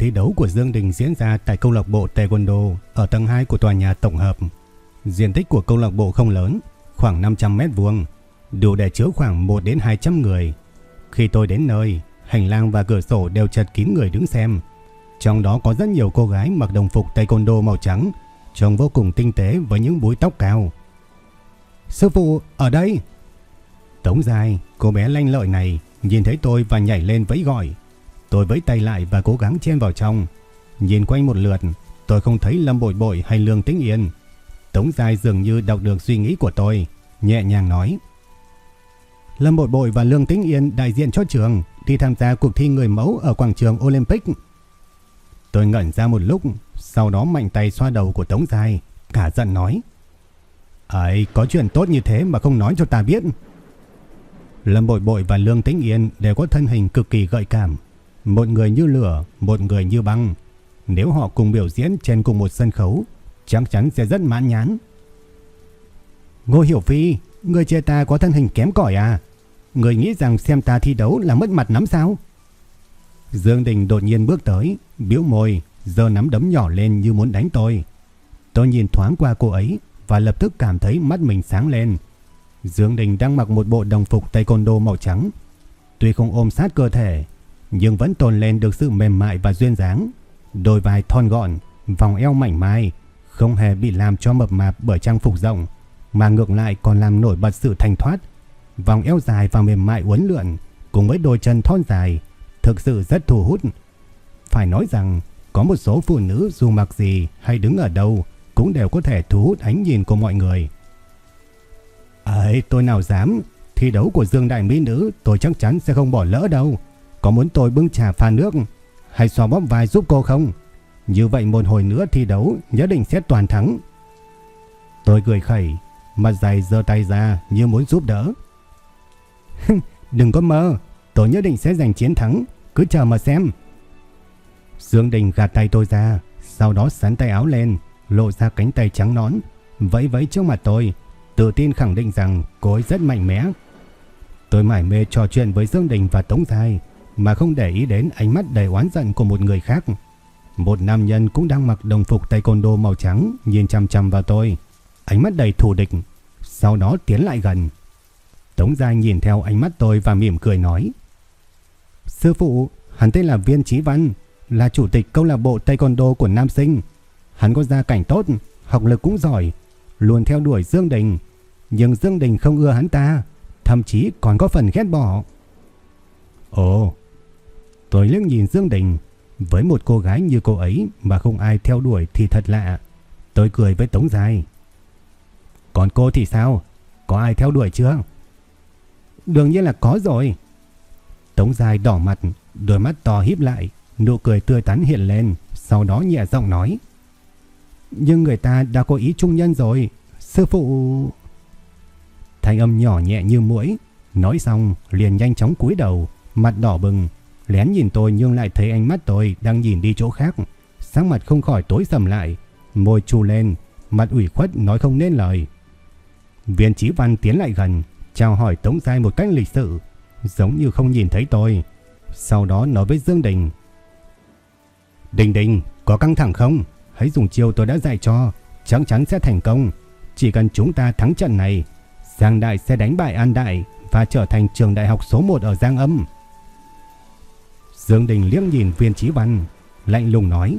Thi đấu của Dương Đình diễn ra tại câu lạc bộ Taekwondo ở tầng 2 của tòa nhà tổng hợp. Diện tích của câu lạc bộ không lớn, khoảng 500 mét vuông, đủ để chứa khoảng 1 đến 200 người. Khi tôi đến nơi, hành lang và cửa sổ đều chật kín người đứng xem. Trong đó có rất nhiều cô gái mặc đồng phục Taekwondo màu trắng, trông vô cùng tinh tế với những búi tóc cao. Sư phụ, ở đây! Tống dài, cô bé lanh lợi này, nhìn thấy tôi và nhảy lên vẫy gọi. Tôi vẫy tay lại và cố gắng chen vào trong. Nhìn quanh một lượt, tôi không thấy Lâm Bội Bội hay Lương Tĩnh Yên. Tống Giai dường như đọc được suy nghĩ của tôi, nhẹ nhàng nói. Lâm Bội Bội và Lương Tĩnh Yên đại diện cho trường đi tham gia cuộc thi người mẫu ở quảng trường Olympic. Tôi ngẩn ra một lúc, sau đó mạnh tay xoa đầu của Tống Giai, cả giận nói. Ấy, có chuyện tốt như thế mà không nói cho ta biết. Lâm Bội Bội và Lương Tĩnh Yên đều có thân hình cực kỳ gợi cảm, một người như lửa, một người như băng. Nếu họ cùng biểu diễn trên cùng một sân khấu, chắc chắn sẽ rất mãn nhãn. Ngô Hiểu Phi, người chê ta có thân hình kém cỏi à? Người nghĩ rằng xem ta thi đấu là mất mặt lắm sao? Dương Đình đột nhiên bước tới, biểu môi, giơ nắm đấm nhỏ lên như muốn đánh tôi. Tôi nhìn thoáng qua cô ấy và lập tức cảm thấy mắt mình sáng lên. Dương Đình đang mặc một bộ đồng phục taekwondo màu trắng. Tuy không ôm sát cơ thể, nhưng vẫn tồn lên được sự mềm mại và duyên dáng. Đôi vai thon gọn, vòng eo mảnh mai, không hề bị làm cho mập mạp bởi trang phục rộng, mà ngược lại còn làm nổi bật sự thanh thoát. Vòng eo dài và mềm mại uốn lượn, cùng với đôi chân thon dài, thực sự rất thu hút. Phải nói rằng, có một số phụ nữ dù mặc gì hay đứng ở đâu cũng đều có thể thu hút ánh nhìn của mọi người. Ấy, tôi nào dám, thi đấu của Dương Đại Mỹ Nữ tôi chắc chắn sẽ không bỏ lỡ đâu. Có muốn tôi bưng trà pha nước hay xoa bóp vai giúp cô không? Như vậy một hồi nữa thi đấu nhất định sẽ toàn thắng. Tôi cười khẩy, mặt dày giơ tay ra như muốn giúp đỡ. Đừng có mơ, tôi nhất định sẽ giành chiến thắng, cứ chờ mà xem. Dương Đình gạt tay tôi ra, sau đó sắn tay áo lên, lộ ra cánh tay trắng nón, vẫy vẫy trước mặt tôi, tự tin khẳng định rằng cô ấy rất mạnh mẽ. Tôi mải mê trò chuyện với Dương Đình và Tống Thái, mà không để ý đến ánh mắt đầy oán giận của một người khác. Một nam nhân cũng đang mặc đồng phục taekwondo màu trắng nhìn chăm chăm vào tôi, ánh mắt đầy thù địch, sau đó tiến lại gần. Tống Gia nhìn theo ánh mắt tôi và mỉm cười nói: "Sư phụ, hắn tên là Viên Chí Văn, là chủ tịch câu lạc bộ taekwondo của Nam Sinh. Hắn có gia cảnh tốt, học lực cũng giỏi, luôn theo đuổi Dương Đình, nhưng Dương Đình không ưa hắn ta, thậm chí còn có phần ghét bỏ." Ồ, Tôi liếc nhìn Dương Đình, với một cô gái như cô ấy mà không ai theo đuổi thì thật lạ. Tôi cười với Tống Dài. Còn cô thì sao? Có ai theo đuổi chưa? Đương nhiên là có rồi. Tống Dài đỏ mặt, đôi mắt to híp lại, nụ cười tươi tắn hiện lên, sau đó nhẹ giọng nói. Nhưng người ta đã có ý trung nhân rồi, sư phụ... Thanh âm nhỏ nhẹ như mũi, nói xong liền nhanh chóng cúi đầu, mặt đỏ bừng, lén nhìn tôi nhưng lại thấy ánh mắt tôi đang nhìn đi chỗ khác. Sáng mặt không khỏi tối sầm lại, môi trù lên, mặt ủy khuất nói không nên lời. Viên Chí Văn tiến lại gần, chào hỏi Tống Giai một cách lịch sự, giống như không nhìn thấy tôi. Sau đó nói với Dương Đình. Đình Đình, có căng thẳng không? Hãy dùng chiêu tôi đã dạy cho, chắc chắn sẽ thành công. Chỉ cần chúng ta thắng trận này, Giang Đại sẽ đánh bại An Đại và trở thành trường đại học số 1 ở Giang Âm. Dương Đình liếc nhìn viên trí văn, lạnh lùng nói.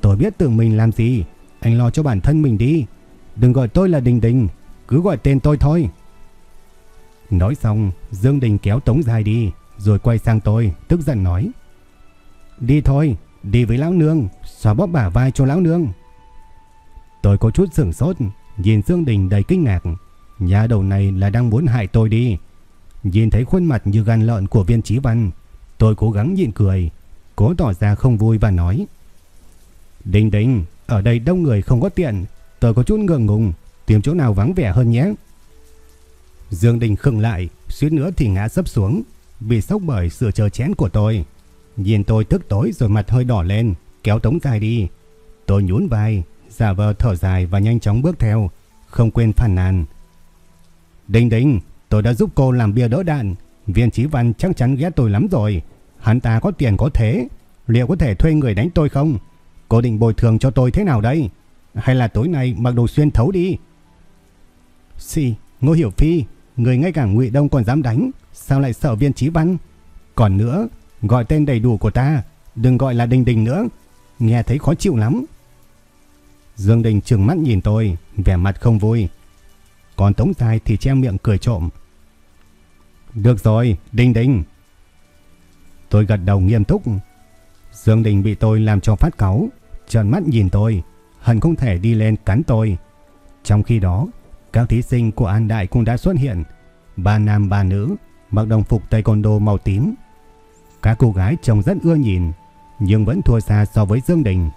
Tôi biết tự mình làm gì, anh lo cho bản thân mình đi. Đừng gọi tôi là Đình Đình, cứ gọi tên tôi thôi. Nói xong, Dương Đình kéo Tống Dài đi, rồi quay sang tôi, tức giận nói. Đi thôi, đi với lão nương, xóa bóp bả vai cho lão nương. Tôi có chút sửng sốt, nhìn Dương Đình đầy kinh ngạc. Nhà đầu này là đang muốn hại tôi đi. Nhìn thấy khuôn mặt như gan lợn của viên trí văn, tôi cố gắng nhịn cười, cố tỏ ra không vui và nói. Đình đình, ở đây đông người không có tiện, tôi có chút ngượng ngùng, tìm chỗ nào vắng vẻ hơn nhé. Dương Đình khựng lại, suýt nữa thì ngã sấp xuống, bị sốc bởi sự chờ chén của tôi. Nhìn tôi tức tối rồi mặt hơi đỏ lên, kéo tống dài đi. Tôi nhún vai, giả vờ thở dài và nhanh chóng bước theo, không quên phản nàn. Đình đình, tôi đã giúp cô làm bia đỡ đạn, viên Chí văn chắc chắn ghét tôi lắm rồi. Hắn ta có tiền có thế, liệu có thể thuê người đánh tôi không? Cô định bồi thường cho tôi thế nào đây? Hay là tối nay mặc đồ xuyên thấu đi? Xì, Ngô Hiểu Phi, người ngay cả Ngụy Đông còn dám đánh, sao lại sợ viên Chí văn? Còn nữa, gọi tên đầy đủ của ta, đừng gọi là Đình Đình nữa, nghe thấy khó chịu lắm. Dương Đình trừng mắt nhìn tôi, vẻ mặt không vui. Còn Tống Tài thì che miệng cười trộm. Được rồi, Đình Đình. Tôi gật đầu nghiêm túc. Dương Đình bị tôi làm cho phát cáu, trợn mắt nhìn tôi, hận không thể đi lên cắn tôi. Trong khi đó, các thí sinh của An Đại cũng đã xuất hiện, ba nam ba nữ, mặc đồng phục taekwondo màu tím. Các cô gái trông rất ưa nhìn, nhưng vẫn thua xa so với Dương Đình.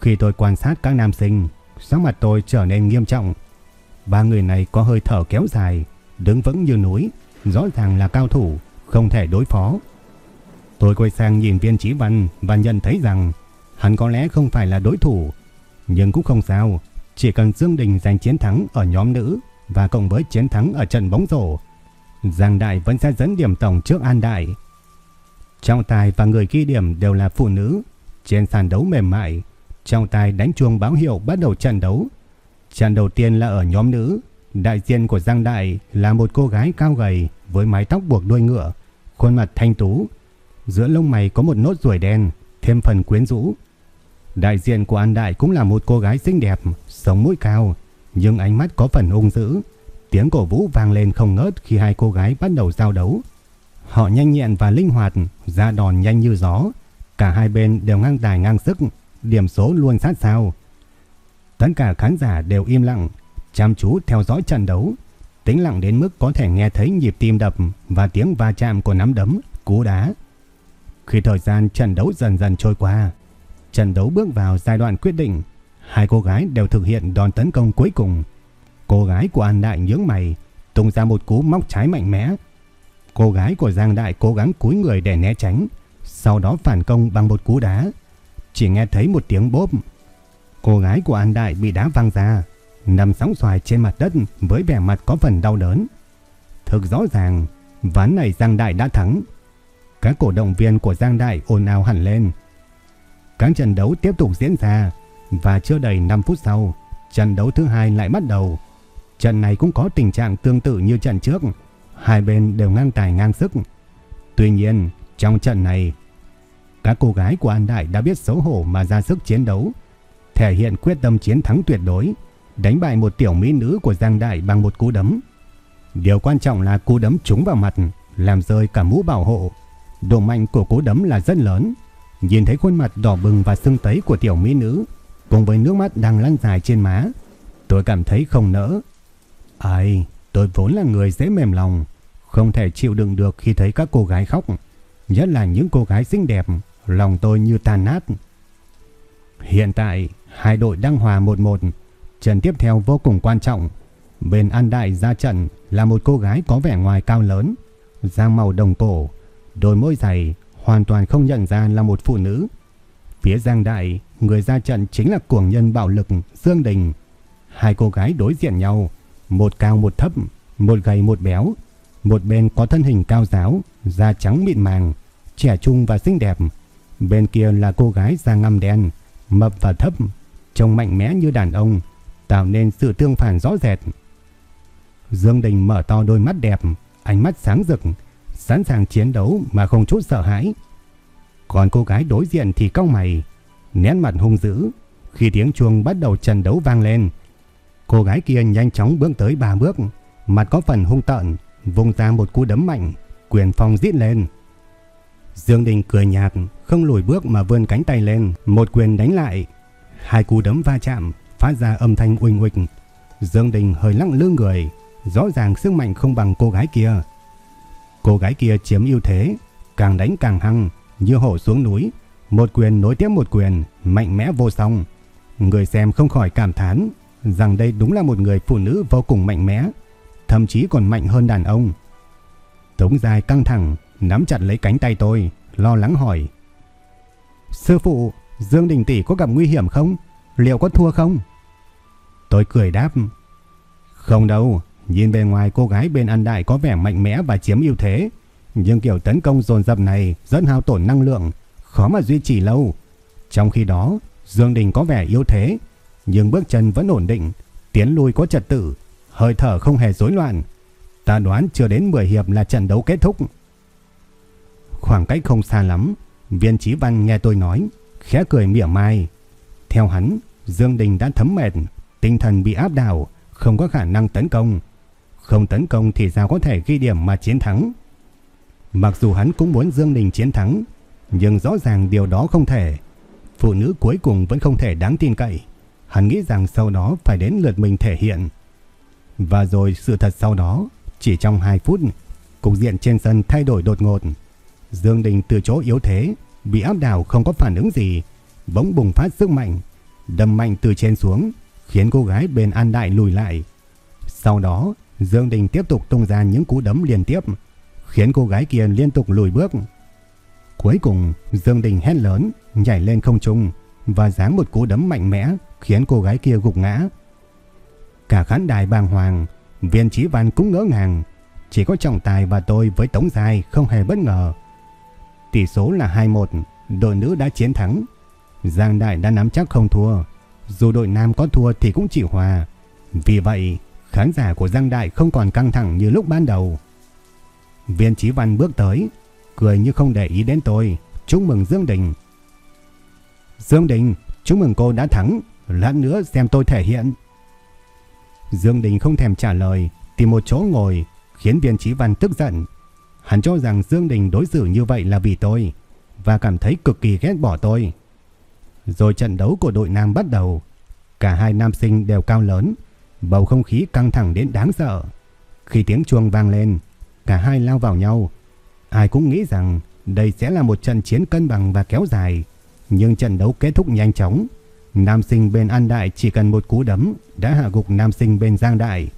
Khi tôi quan sát các nam sinh, sắc mặt tôi trở nên nghiêm trọng. Ba người này có hơi thở kéo dài, đứng vững như núi, rõ ràng là cao thủ, không thể đối phó. Tôi quay sang nhìn viên trí văn và nhận thấy rằng hắn có lẽ không phải là đối thủ, nhưng cũng không sao, chỉ cần Dương Đình giành chiến thắng ở nhóm nữ và cộng với chiến thắng ở trận bóng rổ, Giang Đại vẫn sẽ dẫn điểm tổng trước An Đại. Trọng tài và người ghi điểm đều là phụ nữ, trên sàn đấu mềm mại, trọng tài đánh chuông báo hiệu bắt đầu trận đấu. Trận đầu tiên là ở nhóm nữ, đại diện của Giang Đại là một cô gái cao gầy với mái tóc buộc đuôi ngựa, khuôn mặt thanh tú, giữa lông mày có một nốt ruồi đen, thêm phần quyến rũ. Đại diện của An Đại cũng là một cô gái xinh đẹp, sống mũi cao, nhưng ánh mắt có phần hung dữ. Tiếng cổ vũ vang lên không ngớt khi hai cô gái bắt đầu giao đấu. Họ nhanh nhẹn và linh hoạt, ra đòn nhanh như gió. Cả hai bên đều ngang tài ngang sức, điểm số luôn sát sao. Tất cả khán giả đều im lặng, chăm chú theo dõi trận đấu. Tĩnh lặng đến mức có thể nghe thấy nhịp tim đập và tiếng va chạm của nắm đấm, cú đá. Khi thời gian trận đấu dần dần trôi qua, trận đấu bước vào giai đoạn quyết định. Hai cô gái đều thực hiện đòn tấn công cuối cùng. Cô gái của An Đại nhướng mày, tung ra một cú móc trái mạnh mẽ. Cô gái của Giang Đại cố gắng cúi người để né tránh, sau đó phản công bằng một cú đá. Chỉ nghe thấy một tiếng bốp. Cô gái của An Đại bị đá văng ra, nằm sóng xoài trên mặt đất với vẻ mặt có phần đau đớn. Thực rõ ràng, ván này Giang Đại đã thắng. Các cổ động viên của Giang Đại ồn ào hẳn lên. Các trận đấu tiếp tục diễn ra và chưa đầy 5 phút sau, trận đấu thứ hai lại bắt đầu. Trận này cũng có tình trạng tương tự như trận trước, hai bên đều ngang tài ngang sức. Tuy nhiên, trong trận này, các cô gái của An Đại đã biết xấu hổ mà ra sức chiến đấu, thể hiện quyết tâm chiến thắng tuyệt đối, đánh bại một tiểu mỹ nữ của Giang Đại bằng một cú đấm. Điều quan trọng là cú đấm trúng vào mặt, làm rơi cả mũ bảo hộ. Độ mạnh của cú đấm là rất lớn. Nhìn thấy khuôn mặt đỏ bừng và sưng tấy của tiểu mỹ nữ, cùng với nước mắt đang lăn dài trên má, tôi cảm thấy không nỡ. Ai, tôi vốn là người dễ mềm lòng, không thể chịu đựng được khi thấy các cô gái khóc, nhất là những cô gái xinh đẹp, lòng tôi như tan nát. Hiện tại, hai đội đang hòa 1-1, trận tiếp theo vô cùng quan trọng. Bên An Đại ra trận là một cô gái có vẻ ngoài cao lớn, da màu đồng cổ, đôi môi dày, hoàn toàn không nhận ra là một phụ nữ. Phía Giang Đại, người ra trận chính là cuồng nhân bạo lực Dương Đình. Hai cô gái đối diện nhau, một cao một thấp, một gầy một béo. Một bên có thân hình cao giáo, da trắng mịn màng, trẻ trung và xinh đẹp. Bên kia là cô gái da ngăm đen, mập và thấp, trông mạnh mẽ như đàn ông, tạo nên sự tương phản rõ rệt. Dương Đình mở to đôi mắt đẹp, ánh mắt sáng rực, sẵn sàng chiến đấu mà không chút sợ hãi. Còn cô gái đối diện thì cau mày, nét mặt hung dữ. Khi tiếng chuông bắt đầu trận đấu vang lên, cô gái kia nhanh chóng bước tới ba bước, mặt có phần hung tợn, vùng ra một cú đấm mạnh, quyền phong giết lên. Dương Đình cười nhạt, không lùi bước mà vươn cánh tay lên, một quyền đánh lại. Hai cú đấm va chạm, phát ra âm thanh uỳnh uỳnh. Dương Đình hơi lăng lương người, rõ ràng sức mạnh không bằng cô gái kia. Cô gái kia chiếm ưu thế, càng đánh càng hăng, như hổ xuống núi, một quyền nối tiếp một quyền, mạnh mẽ vô song. Người xem không khỏi cảm thán rằng đây đúng là một người phụ nữ vô cùng mạnh mẽ, thậm chí còn mạnh hơn đàn ông. Tống dài căng thẳng, nắm chặt lấy cánh tay tôi, lo lắng hỏi. Sư phụ, Dương Đình Tỷ có gặp nguy hiểm không? Liệu có thua không? Tôi cười đáp. Không đâu, nhìn bề ngoài cô gái bên ăn đại có vẻ mạnh mẽ và chiếm ưu thế. Nhưng kiểu tấn công dồn dập này rất hao tổn năng lượng, khó mà duy trì lâu. Trong khi đó, Dương Đình có vẻ yếu thế, nhưng bước chân vẫn ổn định, tiến lui có trật tự, hơi thở không hề rối loạn. Ta đoán chưa đến 10 hiệp là trận đấu kết thúc. Khoảng cách không xa lắm, viên trí văn nghe tôi nói, khẽ cười mỉa mai. Theo hắn, Dương Đình đã thấm mệt, tinh thần bị áp đảo, không có khả năng tấn công. Không tấn công thì sao có thể ghi điểm mà chiến thắng. Mặc dù hắn cũng muốn Dương Đình chiến thắng, nhưng rõ ràng điều đó không thể. Phụ nữ cuối cùng vẫn không thể đáng tin cậy. Hắn nghĩ rằng sau đó phải đến lượt mình thể hiện. Và rồi sự thật sau đó, chỉ trong 2 phút, cục diện trên sân thay đổi đột ngột. Dương Đình từ chỗ yếu thế, bị áp đảo không có phản ứng gì, bỗng bùng phát sức mạnh, đâm mạnh từ trên xuống, khiến cô gái bên An Đại lùi lại. Sau đó, Dương Đình tiếp tục tung ra những cú đấm liên tiếp, khiến cô gái kia liên tục lùi bước. Cuối cùng, Dương Đình hét lớn, nhảy lên không trung và giáng một cú đấm mạnh mẽ, khiến cô gái kia gục ngã. Cả khán đài bàng hoàng, viên trí văn cũng ngỡ ngàng. Chỉ có trọng tài và tôi với Tống Dài không hề bất ngờ. Tỷ số là 2-1, đội nữ đã chiến thắng. Giang Đại đã nắm chắc không thua. Dù đội nam có thua thì cũng chỉ hòa. Vì vậy, khán giả của Giang Đại không còn căng thẳng như lúc ban đầu. Viên Chí Văn bước tới, cười như không để ý đến tôi, chúc mừng Dương Đình. Dương Đình, chúc mừng cô đã thắng, lát nữa xem tôi thể hiện. Dương Đình không thèm trả lời, tìm một chỗ ngồi, khiến viên trí văn tức giận. Hắn cho rằng Dương Đình đối xử như vậy là vì tôi, và cảm thấy cực kỳ ghét bỏ tôi. Rồi trận đấu của đội nam bắt đầu. Cả hai nam sinh đều cao lớn, bầu không khí căng thẳng đến đáng sợ. Khi tiếng chuông vang lên, cả hai lao vào nhau. Ai cũng nghĩ rằng đây sẽ là một trận chiến cân bằng và kéo dài, nhưng trận đấu kết thúc nhanh chóng. Nam sinh bên An Đại chỉ cần một cú đấm đã hạ gục nam sinh bên Giang Đại.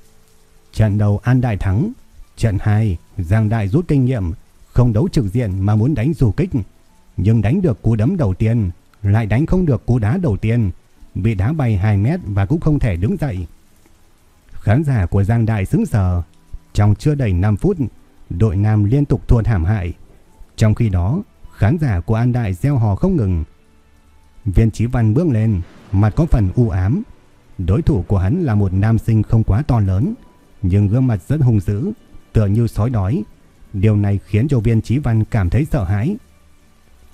Trận đầu An Đại thắng, trận 2 Giang Đại rút kinh nghiệm, không đấu trực diện mà muốn đánh dù kích, nhưng đánh được cú đấm đầu tiên, lại đánh không được cú đá đầu tiên, bị đá bay 2 mét và cũng không thể đứng dậy. Khán giả của Giang Đại sững sờ, trong chưa đầy 5 phút, đội nam liên tục thua thảm hại. Trong khi đó, khán giả của An Đại gieo hò không ngừng. Viên Chí Văn bước lên, mặt có phần u ám. Đối thủ của hắn là một nam sinh không quá to lớn, nhưng gương mặt rất hung dữ, tựa như sói đói. Điều này khiến cho viên Chí Văn cảm thấy sợ hãi.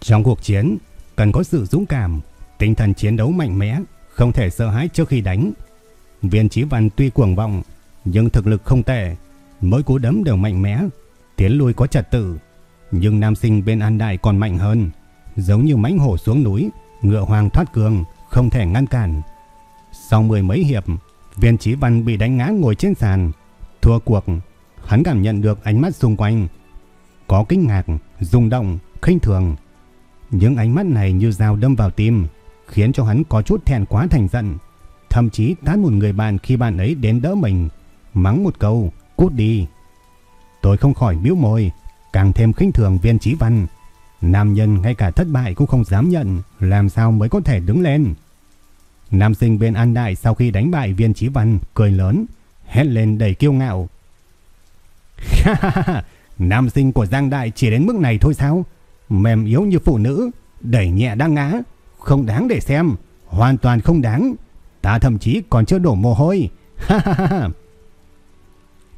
Trong cuộc chiến, cần có sự dũng cảm, tinh thần chiến đấu mạnh mẽ, không thể sợ hãi trước khi đánh. Viên Chí Văn tuy cuồng vọng, nhưng thực lực không tệ, mỗi cú đấm đều mạnh mẽ, tiến lui có trật tự. Nhưng nam sinh bên An Đại còn mạnh hơn, giống như mãnh hổ xuống núi, ngựa hoàng thoát cường, không thể ngăn cản. Sau mười mấy hiệp, viên Chí văn bị đánh ngã ngồi trên sàn. Thua cuộc, hắn cảm nhận được ánh mắt xung quanh. Có kinh ngạc, rung động, khinh thường. Những ánh mắt này như dao đâm vào tim, khiến cho hắn có chút thẹn quá thành giận. Thậm chí tán một người bạn khi bạn ấy đến đỡ mình, mắng một câu, cút đi. Tôi không khỏi miếu môi, càng thêm khinh thường viên trí văn. Nam nhân ngay cả thất bại cũng không dám nhận, làm sao mới có thể đứng lên. Nam sinh bên An Đại sau khi đánh bại viên trí văn, cười lớn, hét lên đầy kiêu ngạo. Nam sinh của Giang Đại chỉ đến mức này thôi sao? Mềm yếu như phụ nữ, đẩy nhẹ đang ngã, không đáng để xem, hoàn toàn không đáng. Ta thậm chí còn chưa đổ mồ hôi.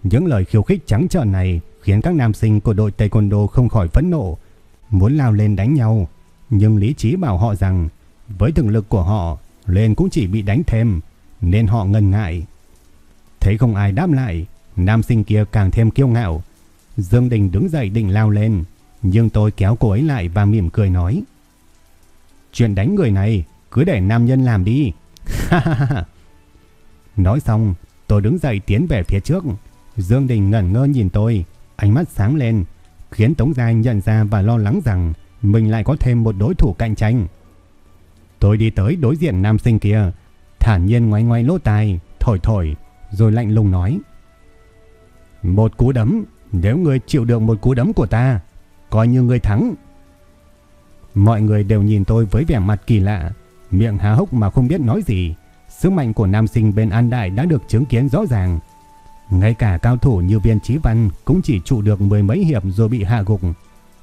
Những lời khiêu khích trắng trợn này khiến các nam sinh của đội Taekwondo không khỏi phẫn nộ, muốn lao lên đánh nhau, nhưng lý trí bảo họ rằng với thực lực của họ, lên cũng chỉ bị đánh thêm, nên họ ngần ngại. Thấy không ai đáp lại, nam sinh kia càng thêm kiêu ngạo. Dương Đình đứng dậy định lao lên, nhưng tôi kéo cô ấy lại và mỉm cười nói. Chuyện đánh người này cứ để nam nhân làm đi. Nói xong, tôi đứng dậy tiến về phía trước. Dương Đình ngẩn ngơ nhìn tôi, ánh mắt sáng lên, khiến Tống Giai nhận ra và lo lắng rằng mình lại có thêm một đối thủ cạnh tranh. Tôi đi tới đối diện nam sinh kia, thản nhiên ngoái ngoái lỗ tai, thổi thổi, rồi lạnh lùng nói. Một cú đấm, nếu người chịu được một cú đấm của ta, coi như người thắng. Mọi người đều nhìn tôi với vẻ mặt kỳ lạ, miệng há hốc mà không biết nói gì. Sức mạnh của nam sinh bên An Đại đã được chứng kiến rõ ràng. Ngay cả cao thủ như viên trí văn cũng chỉ trụ được mười mấy hiệp rồi bị hạ gục,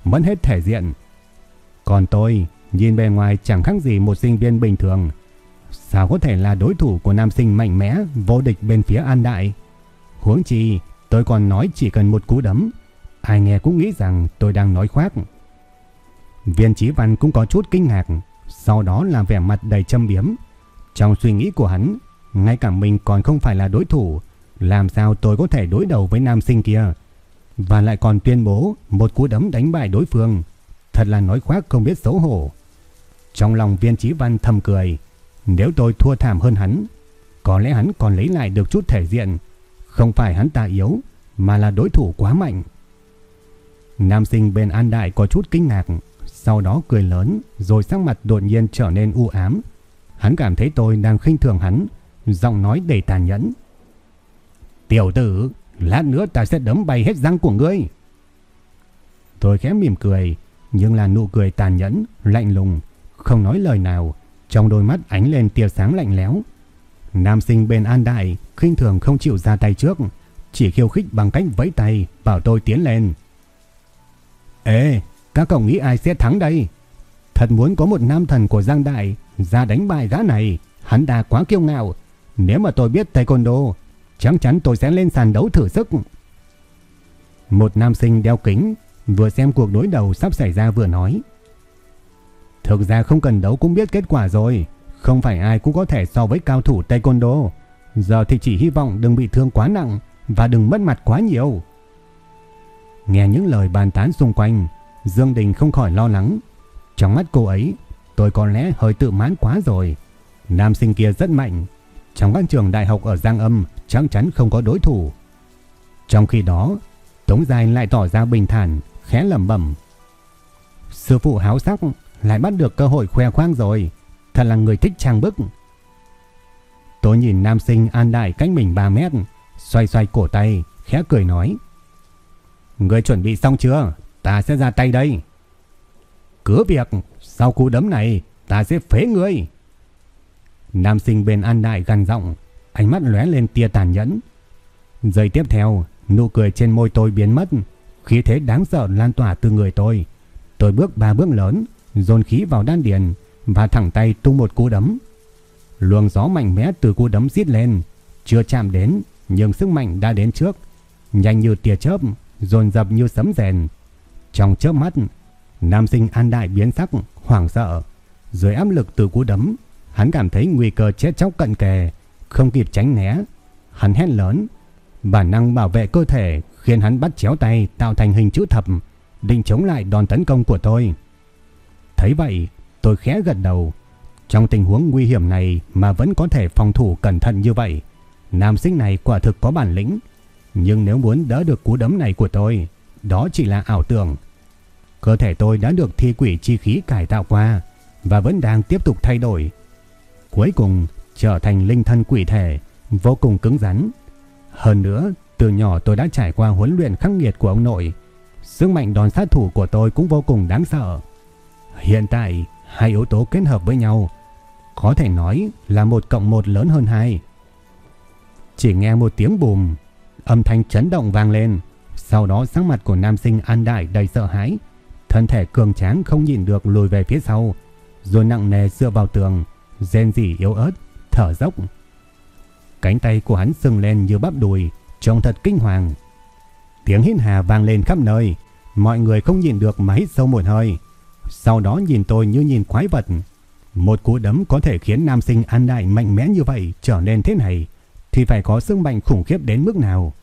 mất hết thể diện. Còn tôi, nhìn bề ngoài chẳng khác gì một sinh viên bình thường. Sao có thể là đối thủ của nam sinh mạnh mẽ, vô địch bên phía An Đại? Huống chi, tôi còn nói chỉ cần một cú đấm. Ai nghe cũng nghĩ rằng tôi đang nói khoác. Viên Chí văn cũng có chút kinh ngạc, sau đó là vẻ mặt đầy châm biếm. Trong suy nghĩ của hắn, ngay cả mình còn không phải là đối thủ, làm sao tôi có thể đối đầu với nam sinh kia? Và lại còn tuyên bố một cú đấm đánh bại đối phương. Thật là nói khoác không biết xấu hổ. Trong lòng viên Chí văn thầm cười. Nếu tôi thua thảm hơn hắn, có lẽ hắn còn lấy lại được chút thể diện. Không phải hắn ta yếu, mà là đối thủ quá mạnh. Nam sinh bên An Đại có chút kinh ngạc, sau đó cười lớn, rồi sắc mặt đột nhiên trở nên u ám. Hắn cảm thấy tôi đang khinh thường hắn, giọng nói đầy tàn nhẫn. Tiểu tử, lát nữa ta sẽ đấm bay hết răng của ngươi. Tôi khẽ mỉm cười, nhưng là nụ cười tàn nhẫn, lạnh lùng, không nói lời nào, trong đôi mắt ánh lên tia sáng lạnh lẽo. Nam sinh bên An Đại khinh thường không chịu ra tay trước, chỉ khiêu khích bằng cách vẫy tay bảo tôi tiến lên. Ê, các cậu nghĩ ai sẽ thắng đây? Thật muốn có một nam thần của Giang Đại ra đánh bại gã này, hắn ta quá kiêu ngạo. Nếu mà tôi biết taekwondo, chắc chắn tôi sẽ lên sàn đấu thử sức. Một nam sinh đeo kính vừa xem cuộc đối đầu sắp xảy ra vừa nói. Thực ra không cần đấu cũng biết kết quả rồi, không phải ai cũng có thể so với cao thủ taekwondo. Giờ thì chỉ hy vọng đừng bị thương quá nặng và đừng mất mặt quá nhiều. Nghe những lời bàn tán xung quanh, Dương Đình không khỏi lo lắng. Trong mắt cô ấy, tôi có lẽ hơi tự mãn quá rồi. Nam sinh kia rất mạnh. Trong các trường đại học ở Giang Âm chắc chắn không có đối thủ. Trong khi đó, Tống Giai lại tỏ ra bình thản, khẽ lẩm bẩm. Sư phụ háo sắc lại bắt được cơ hội khoe khoang rồi. Thật là người thích trang bức. Tôi nhìn nam sinh an đại cách mình 3 mét, xoay xoay cổ tay, khẽ cười nói. Người chuẩn bị xong chưa? Ta sẽ ra tay đây. Cứ việc, sau cú đấm này, ta sẽ phế ngươi. Nam sinh bên an đại gần giọng, ánh mắt lóe lên tia tàn nhẫn. Giây tiếp theo, nụ cười trên môi tôi biến mất, khí thế đáng sợ lan tỏa từ người tôi. Tôi bước ba bước lớn, dồn khí vào đan điền và thẳng tay tung một cú đấm. Luồng gió mạnh mẽ từ cú đấm giít lên, chưa chạm đến nhưng sức mạnh đã đến trước, nhanh như tia chớp, dồn dập như sấm rèn. Trong chớp mắt, nam sinh An Đại biến sắc, hoảng sợ. Dưới áp lực từ cú đấm, hắn cảm thấy nguy cơ chết chóc cận kề, không kịp tránh né. Hắn hét lớn, bản năng bảo vệ cơ thể khiến hắn bắt chéo tay tạo thành hình chữ thập, định chống lại đòn tấn công của tôi. Thấy vậy, tôi khẽ gật đầu. Trong tình huống nguy hiểm này mà vẫn có thể phòng thủ cẩn thận như vậy, nam sinh này quả thực có bản lĩnh. Nhưng nếu muốn đỡ được cú đấm này của tôi, đó chỉ là ảo tưởng. Cơ thể tôi đã được thi quỷ chi khí cải tạo qua và vẫn đang tiếp tục thay đổi. Cuối cùng trở thành linh thân quỷ thể, vô cùng cứng rắn. Hơn nữa, từ nhỏ tôi đã trải qua huấn luyện khắc nghiệt của ông nội. Sức mạnh đòn sát thủ của tôi cũng vô cùng đáng sợ. Hiện tại, hai yếu tố kết hợp với nhau, có thể nói là một cộng một lớn hơn hai. Chỉ nghe một tiếng bùm, âm thanh chấn động vang lên, sau đó sắc mặt của nam sinh An Đại đầy sợ hãi, thân thể cường tráng không nhìn được lùi về phía sau, rồi nặng nề dựa vào tường, rên rỉ yếu ớt, thở dốc. Cánh tay của hắn sưng lên như bắp đùi, trông thật kinh hoàng. Tiếng hít hà vang lên khắp nơi, mọi người không nhìn được mà hít sâu một hơi. Sau đó nhìn tôi như nhìn quái vật. Một cú đấm có thể khiến nam sinh An Đại mạnh mẽ như vậy trở nên thế này, thì phải có sức mạnh khủng khiếp đến mức nào.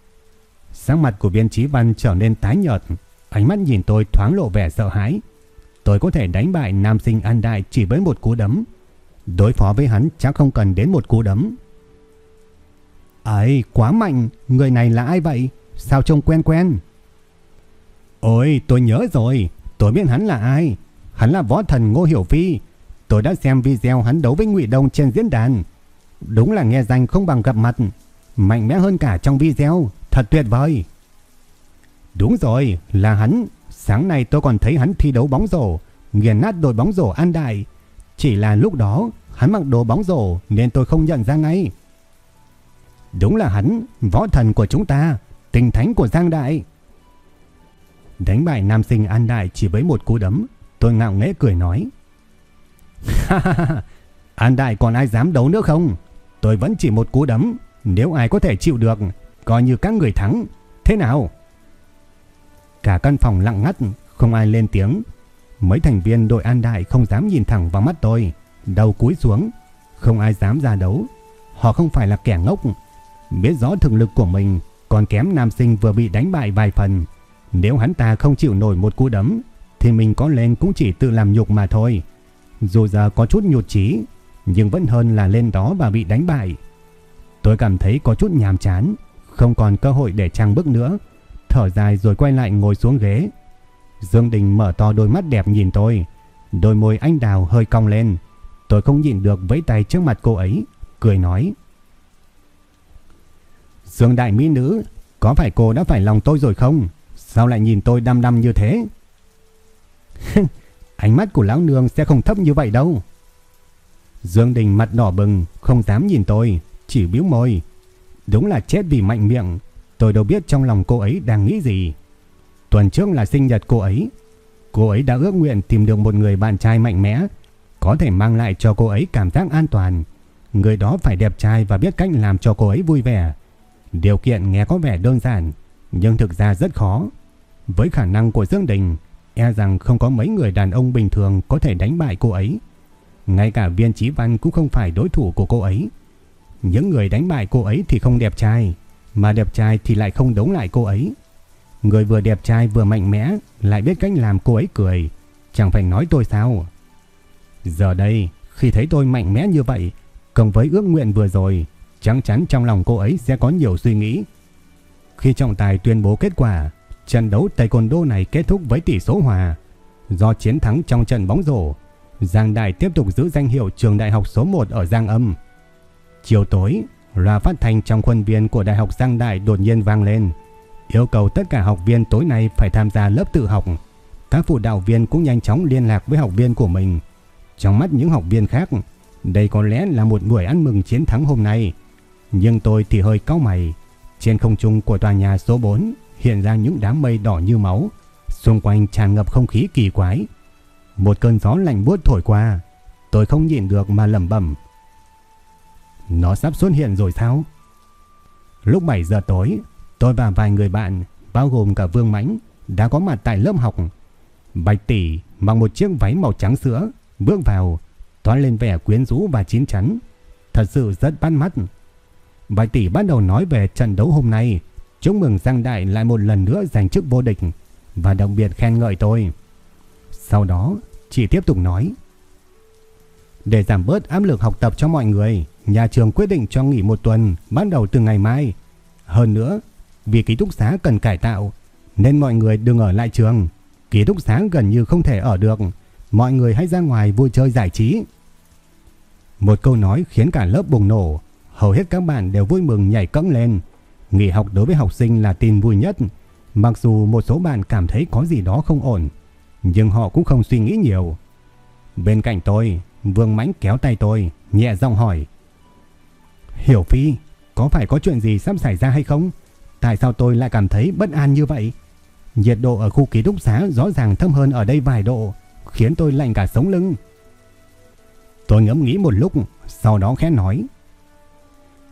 Sáng mặt của viên trí văn trở nên tái nhợt, ánh mắt nhìn tôi thoáng lộ vẻ sợ hãi. Tôi có thể đánh bại nam sinh An Đại chỉ với một cú đấm. Đối phó với hắn chắc không cần đến một cú đấm. Ấy, quá mạnh, người này là ai vậy? Sao trông quen quen? Ôi, tôi nhớ rồi, tôi biết hắn là ai. Hắn là võ thần Ngô Hiểu Phi. Tôi đã xem video hắn đấu với Ngụy Đông trên diễn đàn. Đúng là nghe danh không bằng gặp mặt. Mạnh mẽ hơn cả trong video, thật tuyệt vời. Đúng rồi, là hắn. Sáng nay tôi còn thấy hắn thi đấu bóng rổ, nghiền nát đội bóng rổ An Đại. Chỉ là lúc đó hắn mặc đồ bóng rổ nên tôi không nhận ra ngay. Đúng là hắn, võ thần của chúng ta, tình thánh của Giang Đại. Đánh bại nam sinh An Đại chỉ với một cú đấm, tôi ngạo nghễ cười nói. Ha An Đại còn ai dám đấu nữa không? Tôi vẫn chỉ một cú đấm, nếu ai có thể chịu được, coi như các người thắng. Thế nào? Cả căn phòng lặng ngắt, không ai lên tiếng. Mấy thành viên đội An Đại không dám nhìn thẳng vào mắt tôi, đầu cúi xuống, không ai dám ra đấu. Họ không phải là kẻ ngốc, biết rõ thực lực của mình, còn kém nam sinh vừa bị đánh bại vài phần. Nếu hắn ta không chịu nổi một cú đấm, thì mình có lên cũng chỉ tự làm nhục mà thôi. Dù giờ có chút nhụt chí, nhưng vẫn hơn là lên đó và bị đánh bại. Tôi cảm thấy có chút nhàm chán, không còn cơ hội để trang bức nữa. Thở dài rồi quay lại ngồi xuống ghế. Dương Đình mở to đôi mắt đẹp nhìn tôi. Đôi môi anh đào hơi cong lên. Tôi không nhịn được vẫy tay trước mặt cô ấy, cười nói. Dương đại mỹ nữ, có phải cô đã phải lòng tôi rồi không? Sao lại nhìn tôi đăm đăm như thế? Ánh mắt của lão nương sẽ không thấp như vậy đâu. Dương Đình mặt đỏ bừng, không dám nhìn tôi, chỉ biếu môi. Đúng là chết vì mạnh miệng, tôi đâu biết trong lòng cô ấy đang nghĩ gì. Tuần trước là sinh nhật cô ấy. Cô ấy đã ước nguyện tìm được một người bạn trai mạnh mẽ, có thể mang lại cho cô ấy cảm giác an toàn. Người đó phải đẹp trai và biết cách làm cho cô ấy vui vẻ. Điều kiện nghe có vẻ đơn giản, nhưng thực ra rất khó. Với khả năng của Dương Đình, e rằng không có mấy người đàn ông bình thường có thể đánh bại cô ấy. Ngay cả viên trí văn cũng không phải đối thủ của cô ấy. Những người đánh bại cô ấy thì không đẹp trai, mà đẹp trai thì lại không đấu lại cô ấy. Người vừa đẹp trai vừa mạnh mẽ lại biết cách làm cô ấy cười, chẳng phải nói tôi sao. Giờ đây, khi thấy tôi mạnh mẽ như vậy, cộng với ước nguyện vừa rồi, chắc chắn trong lòng cô ấy sẽ có nhiều suy nghĩ. Khi trọng tài tuyên bố kết quả, trận đấu taekwondo này kết thúc với tỷ số hòa. Do chiến thắng trong trận bóng rổ, Giang Đại tiếp tục giữ danh hiệu trường đại học số 1 ở Giang Âm. Chiều tối, loa phát thanh trong khuôn viên của Đại học Giang Đại đột nhiên vang lên, yêu cầu tất cả học viên tối nay phải tham gia lớp tự học. Các phụ đạo viên cũng nhanh chóng liên lạc với học viên của mình. Trong mắt những học viên khác, đây có lẽ là một buổi ăn mừng chiến thắng hôm nay. Nhưng tôi thì hơi cau mày. Trên không trung của tòa nhà số 4 hiện ra những đám mây đỏ như máu, xung quanh tràn ngập không khí kỳ quái. Một cơn gió lạnh buốt thổi qua, tôi không nhịn được mà lẩm bẩm. Nó sắp xuất hiện rồi sao? Lúc 7 giờ tối, tôi và vài người bạn, bao gồm cả Vương Mãnh, đã có mặt tại lớp học. Bạch Tỷ mặc một chiếc váy màu trắng sữa, bước vào, toát lên vẻ quyến rũ và chín chắn. Thật sự rất bắt mắt. Bạch Tỷ bắt đầu nói về trận đấu hôm nay, chúc mừng Giang Đại lại một lần nữa giành chức vô địch và đặc biệt khen ngợi tôi. Sau đó, chị tiếp tục nói. Để giảm bớt áp lực học tập cho mọi người, nhà trường quyết định cho nghỉ một tuần bắt đầu từ ngày mai. Hơn nữa, vì ký túc xá cần cải tạo, nên mọi người đừng ở lại trường. Ký túc xá gần như không thể ở được, mọi người hãy ra ngoài vui chơi giải trí. Một câu nói khiến cả lớp bùng nổ, hầu hết các bạn đều vui mừng nhảy cẫng lên. Nghỉ học đối với học sinh là tin vui nhất, mặc dù một số bạn cảm thấy có gì đó không ổn nhưng họ cũng không suy nghĩ nhiều. Bên cạnh tôi, Vương Mãnh kéo tay tôi, nhẹ giọng hỏi. Hiểu Phi, có phải có chuyện gì sắp xảy ra hay không? Tại sao tôi lại cảm thấy bất an như vậy? Nhiệt độ ở khu ký túc xá rõ ràng thấp hơn ở đây vài độ, khiến tôi lạnh cả sống lưng. Tôi ngẫm nghĩ một lúc, sau đó khẽ nói.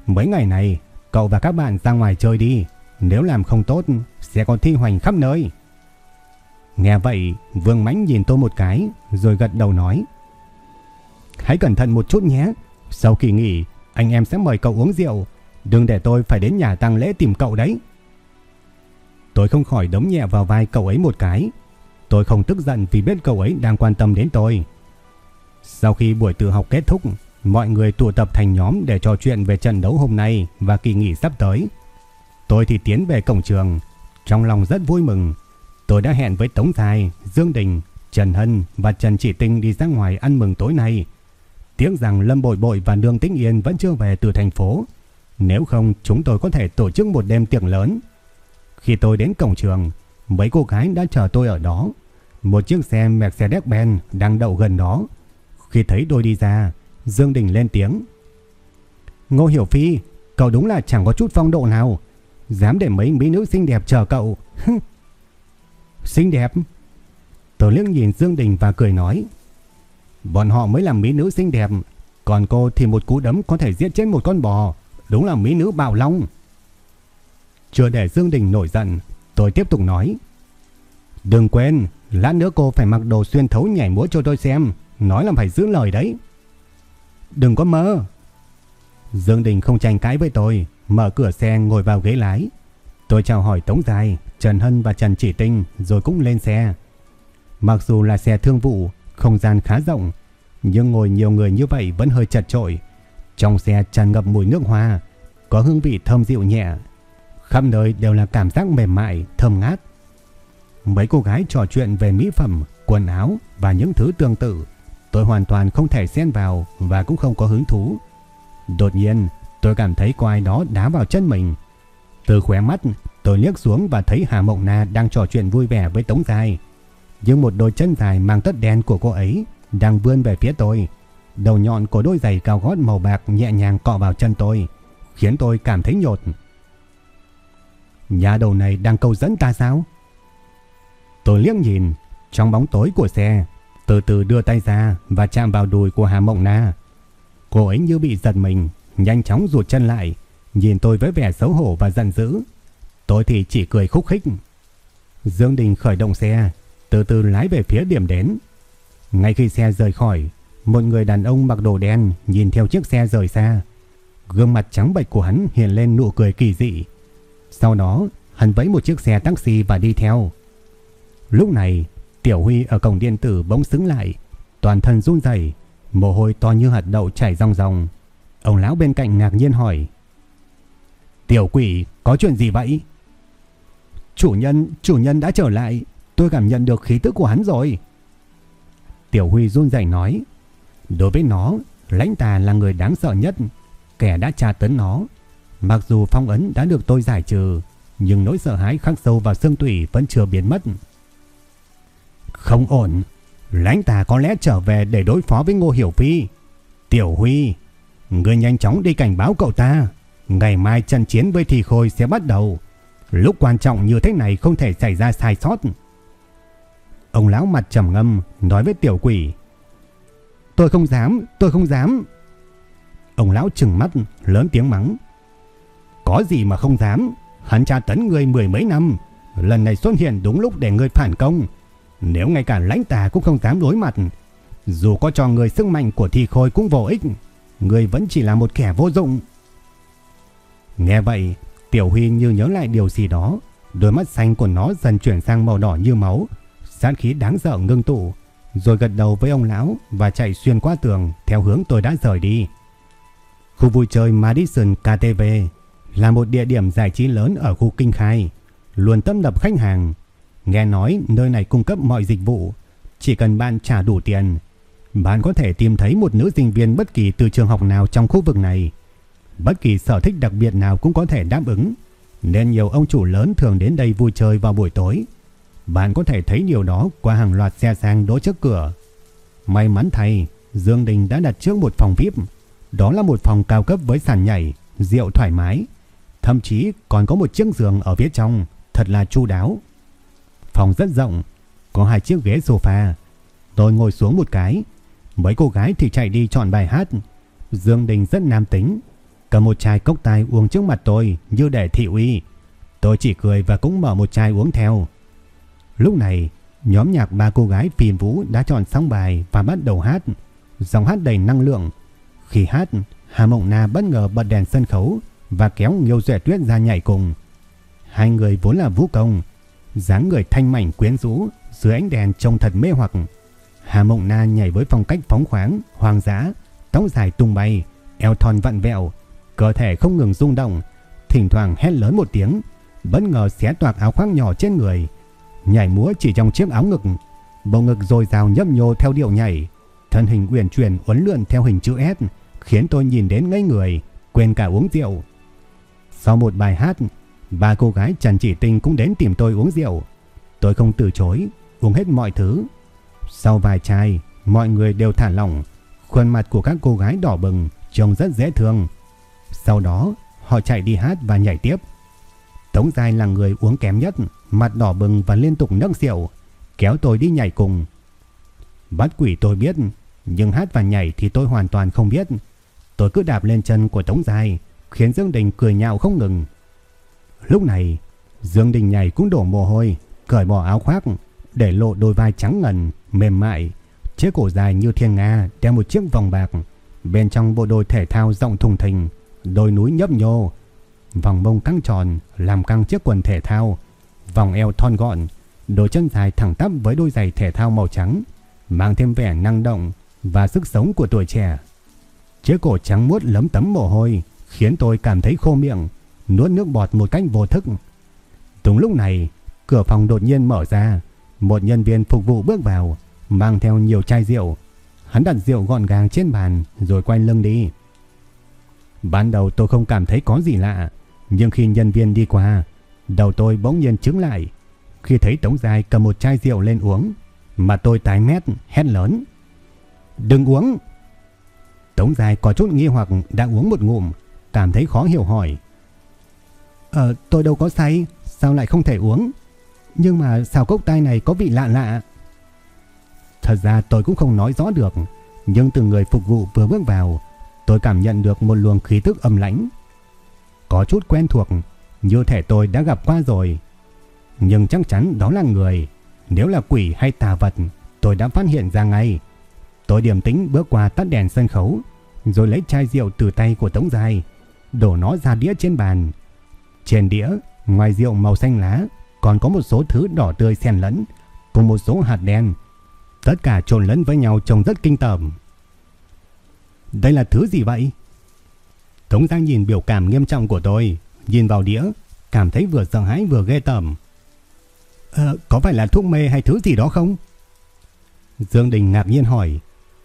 Mấy ngày này, cậu và các bạn ra ngoài chơi đi. Nếu làm không tốt, sẽ còn thi hoành khắp nơi. Nghe vậy, Vương Mãnh nhìn tôi một cái, rồi gật đầu nói. Hãy cẩn thận một chút nhé. Sau kỳ nghỉ, anh em sẽ mời cậu uống rượu. Đừng để tôi phải đến nhà tăng lễ tìm cậu đấy. Tôi không khỏi đấm nhẹ vào vai cậu ấy một cái. Tôi không tức giận vì biết cậu ấy đang quan tâm đến tôi. Sau khi buổi tự học kết thúc, mọi người tụ tập thành nhóm để trò chuyện về trận đấu hôm nay và kỳ nghỉ sắp tới. Tôi thì tiến về cổng trường, trong lòng rất vui mừng. Tôi đã hẹn với Tống tài Dương Đình, Trần Hân và Trần Chỉ Tinh đi ra ngoài ăn mừng tối nay. Tiếc rằng Lâm Bội Bội và Nương Tĩnh Yên vẫn chưa về từ thành phố. Nếu không, chúng tôi có thể tổ chức một đêm tiệc lớn. Khi tôi đến cổng trường, mấy cô gái đã chờ tôi ở đó. Một chiếc xe Mercedes-Benz đang đậu gần đó. Khi thấy tôi đi ra, Dương Đình lên tiếng. Ngô Hiểu Phi, cậu đúng là chẳng có chút phong độ nào. Dám để mấy mỹ nữ xinh đẹp chờ cậu. xinh đẹp? Tôi liếc nhìn Dương Đình và cười nói. Bọn họ mới là mỹ nữ xinh đẹp. Còn cô thì một cú đấm có thể giết chết một con bò. Đúng là mỹ nữ bạo long. Chưa để Dương Đình nổi giận, tôi tiếp tục nói. Đừng quên, lát nữa cô phải mặc đồ xuyên thấu nhảy múa cho tôi xem. Nói là phải giữ lời đấy. Đừng có mơ. Dương Đình không tranh cãi với tôi, mở cửa xe ngồi vào ghế lái. Tôi chào hỏi Tống Dài, Trần Hân và Trần Chỉ Tinh rồi cũng lên xe. Mặc dù là xe thương vụ, không gian khá rộng, nhưng ngồi nhiều người như vậy vẫn hơi chật chội. Trong xe tràn ngập mùi nước hoa, có hương vị thơm dịu nhẹ. Khắp nơi đều là cảm giác mềm mại, thơm ngát. Mấy cô gái trò chuyện về mỹ phẩm, quần áo và những thứ tương tự. Tôi hoàn toàn không thể xen vào và cũng không có hứng thú. Đột nhiên, tôi cảm thấy có ai đó đá vào chân mình. Từ khóe mắt, tôi liếc xuống và thấy Hà Mộng Na đang trò chuyện vui vẻ với Tống Dài. Nhưng một đôi chân dài mang tất đen của cô ấy đang vươn về phía tôi. Đầu nhọn của đôi giày cao gót màu bạc nhẹ nhàng cọ vào chân tôi, khiến tôi cảm thấy nhột. Nhà đầu này đang câu dẫn ta sao? Tôi liếc nhìn, trong bóng tối của xe, từ từ đưa tay ra và chạm vào đùi của Hà Mộng Na. Cô ấy như bị giật mình, nhanh chóng rụt chân lại, nhìn tôi với vẻ xấu hổ và giận dữ. Tôi thì chỉ cười khúc khích. Dương Đình khởi động xe, từ từ lái về phía điểm đến. Ngay khi xe rời khỏi, một người đàn ông mặc đồ đen nhìn theo chiếc xe rời xa. Gương mặt trắng bệch của hắn hiện lên nụ cười kỳ dị. Sau đó, hắn vẫy một chiếc xe taxi và đi theo. Lúc này, Tiểu Huy ở cổng điện tử bỗng xứng lại, toàn thân run rẩy, mồ hôi to như hạt đậu chảy ròng ròng. Ông lão bên cạnh ngạc nhiên hỏi: "Tiểu quỷ, có chuyện gì vậy?" "Chủ nhân, chủ nhân đã trở lại, tôi cảm nhận được khí tức của hắn rồi." Tiểu Huy run rẩy nói: "Đối với nó, lãnh tà là người đáng sợ nhất, kẻ đã tra tấn nó. Mặc dù phong ấn đã được tôi giải trừ, nhưng nỗi sợ hãi khắc sâu vào xương tủy vẫn chưa biến mất." Không ổn, lãnh tà có lẽ trở về để đối phó với Ngô Hiểu Phi. Tiểu Huy, người nhanh chóng đi cảnh báo cậu ta. Ngày mai trận chiến với Thì Khôi sẽ bắt đầu. Lúc quan trọng như thế này không thể xảy ra sai sót. Ông lão mặt trầm ngâm nói với tiểu quỷ. Tôi không dám, tôi không dám. Ông lão trừng mắt, lớn tiếng mắng. Có gì mà không dám, hắn tra tấn người mười mấy năm. Lần này xuất hiện đúng lúc để người phản công. Nếu ngay cả lãnh tà cũng không dám đối mặt, dù có cho người sức mạnh của thị khôi cũng vô ích, người vẫn chỉ là một kẻ vô dụng. Nghe vậy, Tiểu Huy như nhớ lại điều gì đó, đôi mắt xanh của nó dần chuyển sang màu đỏ như máu, sát khí đáng sợ ngưng tụ, rồi gật đầu với ông lão và chạy xuyên qua tường theo hướng tôi đã rời đi. Khu vui chơi Madison KTV là một địa điểm giải trí lớn ở khu Kinh Khai, luôn tâm đập khách hàng, Nghe nói nơi này cung cấp mọi dịch vụ, chỉ cần bạn trả đủ tiền, bạn có thể tìm thấy một nữ sinh viên bất kỳ từ trường học nào trong khu vực này. Bất kỳ sở thích đặc biệt nào cũng có thể đáp ứng, nên nhiều ông chủ lớn thường đến đây vui chơi vào buổi tối. Bạn có thể thấy điều đó qua hàng loạt xe sang đỗ trước cửa. May mắn thay, Dương Đình đã đặt trước một phòng VIP. Đó là một phòng cao cấp với sàn nhảy, rượu thoải mái. Thậm chí còn có một chiếc giường ở phía trong, thật là chu đáo. Phòng rất rộng, có hai chiếc ghế sofa. Tôi ngồi xuống một cái, mấy cô gái thì chạy đi chọn bài hát. Dương Đình rất nam tính, cầm một chai cốc tai uống trước mặt tôi như để thị uy. Tôi chỉ cười và cũng mở một chai uống theo. Lúc này, nhóm nhạc ba cô gái phiền vũ đã chọn xong bài và bắt đầu hát. giọng hát đầy năng lượng. Khi hát, Hà Mộng Na bất ngờ bật đèn sân khấu và kéo Nghiêu Duệ Tuyết ra nhảy cùng. Hai người vốn là vũ công, dáng người thanh mảnh quyến rũ, dưới ánh đèn trông thật mê hoặc. Hà Mộng Na nhảy với phong cách phóng khoáng, hoang dã, tóc dài tung bay, eo thon vặn vẹo, cơ thể không ngừng rung động, thỉnh thoảng hét lớn một tiếng, bất ngờ xé toạc áo khoác nhỏ trên người, nhảy múa chỉ trong chiếc áo ngực, bầu ngực dồi dào nhấp nhô theo điệu nhảy, thân hình uyển chuyển uốn lượn theo hình chữ S, khiến tôi nhìn đến ngây người, quên cả uống rượu. Sau một bài hát, ba cô gái Trần Chỉ Tinh cũng đến tìm tôi uống rượu. Tôi không từ chối, uống hết mọi thứ. Sau vài chai, mọi người đều thả lỏng, khuôn mặt của các cô gái đỏ bừng, trông rất dễ thương. Sau đó, họ chạy đi hát và nhảy tiếp. Tống Giai là người uống kém nhất, mặt đỏ bừng và liên tục nâng rượu, kéo tôi đi nhảy cùng. Bắt quỷ tôi biết, nhưng hát và nhảy thì tôi hoàn toàn không biết. Tôi cứ đạp lên chân của Tống Giai, khiến Dương Đình cười nhạo không ngừng. Lúc này, Dương Đình nhảy cũng đổ mồ hôi, cởi bỏ áo khoác, để lộ đôi vai trắng ngần, mềm mại, chiếc cổ dài như thiên nga đeo một chiếc vòng bạc, bên trong bộ đồ thể thao rộng thùng thình, đôi núi nhấp nhô, vòng mông căng tròn làm căng chiếc quần thể thao, vòng eo thon gọn, đôi chân dài thẳng tắp với đôi giày thể thao màu trắng, mang thêm vẻ năng động và sức sống của tuổi trẻ. Chiếc cổ trắng muốt lấm tấm mồ hôi, khiến tôi cảm thấy khô miệng, nuốt nước bọt một cách vô thức. Đúng lúc này, cửa phòng đột nhiên mở ra, một nhân viên phục vụ bước vào, mang theo nhiều chai rượu. Hắn đặt rượu gọn gàng trên bàn rồi quay lưng đi. Ban đầu tôi không cảm thấy có gì lạ, nhưng khi nhân viên đi qua, đầu tôi bỗng nhiên trứng lại. Khi thấy Tống Giai cầm một chai rượu lên uống, mà tôi tái mét hét lớn. Đừng uống! Tống Giai có chút nghi hoặc đã uống một ngụm, cảm thấy khó hiểu hỏi. Ờ, tôi đâu có say, sao lại không thể uống? Nhưng mà sao cốc tai này có vị lạ lạ? Thật ra tôi cũng không nói rõ được, nhưng từ người phục vụ vừa bước vào, tôi cảm nhận được một luồng khí tức âm lãnh. Có chút quen thuộc, như thể tôi đã gặp qua rồi. Nhưng chắc chắn đó là người, nếu là quỷ hay tà vật, tôi đã phát hiện ra ngay. Tôi điềm tĩnh bước qua tắt đèn sân khấu, rồi lấy chai rượu từ tay của Tống Giai, đổ nó ra đĩa trên bàn. Trên đĩa, ngoài rượu màu xanh lá, còn có một số thứ đỏ tươi xen lẫn, cùng một số hạt đen. Tất cả trộn lẫn với nhau trông rất kinh tởm. Đây là thứ gì vậy? Tống Giang nhìn biểu cảm nghiêm trọng của tôi, nhìn vào đĩa, cảm thấy vừa sợ hãi vừa ghê tởm. Ờ, có phải là thuốc mê hay thứ gì đó không? Dương Đình ngạc nhiên hỏi.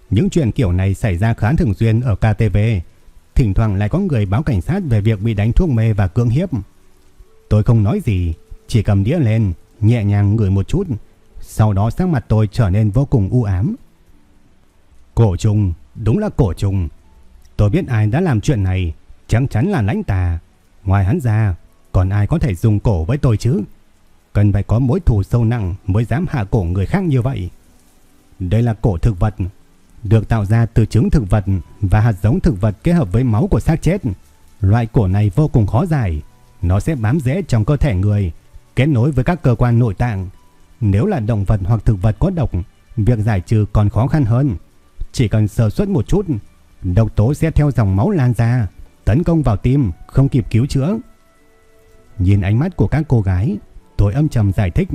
Những chuyện kiểu này xảy ra khá thường xuyên ở KTV. Thỉnh thoảng lại có người báo cảnh sát về việc bị đánh thuốc mê và cưỡng hiếp. Tôi không nói gì, chỉ cầm đĩa lên, nhẹ nhàng ngửi một chút. Sau đó sắc mặt tôi trở nên vô cùng u ám. Cổ trùng, đúng là cổ trùng. Tôi biết ai đã làm chuyện này, chắc chắn là lãnh tà. Ngoài hắn ra, còn ai có thể dùng cổ với tôi chứ? Cần phải có mối thù sâu nặng mới dám hạ cổ người khác như vậy. Đây là cổ thực vật, được tạo ra từ trứng thực vật và hạt giống thực vật kết hợp với máu của xác chết. Loại cổ này vô cùng khó giải, nó sẽ bám rễ trong cơ thể người, kết nối với các cơ quan nội tạng. Nếu là động vật hoặc thực vật có độc, việc giải trừ còn khó khăn hơn. Chỉ cần sơ suất một chút, độc tố sẽ theo dòng máu lan ra, tấn công vào tim, không kịp cứu chữa. Nhìn ánh mắt của các cô gái, tôi âm trầm giải thích,